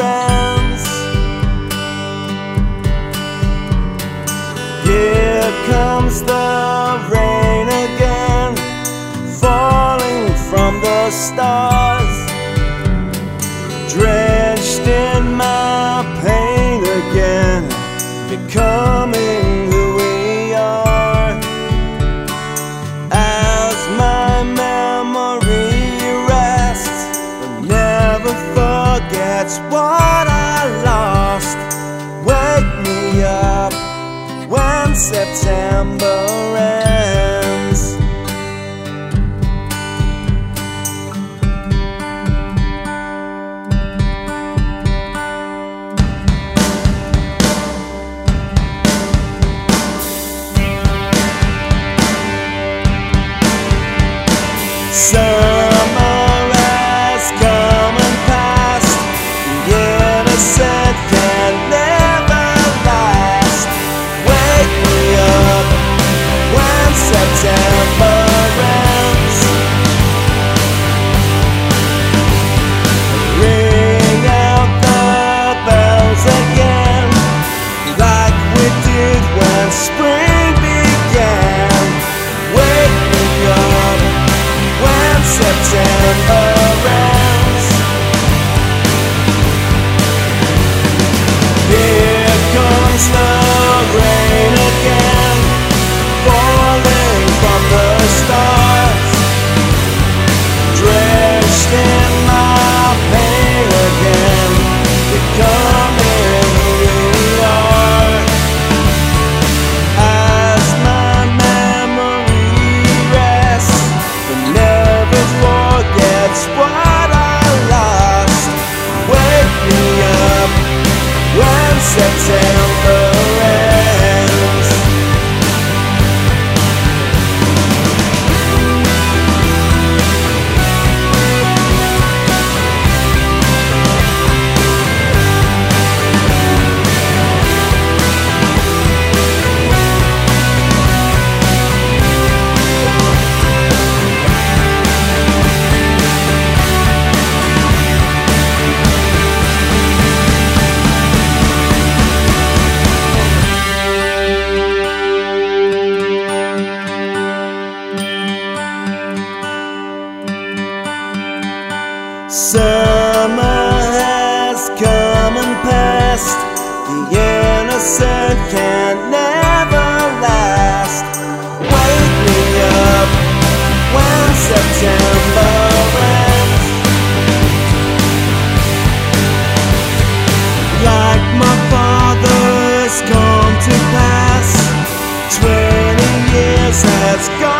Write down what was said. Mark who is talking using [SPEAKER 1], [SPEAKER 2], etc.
[SPEAKER 1] Ends. Here comes the what I lost. Wake me up when September ends. September ends. Here comes the The innocent can never last. Wake me up when September ends. Like my father's come to pass. Twenty years has gone.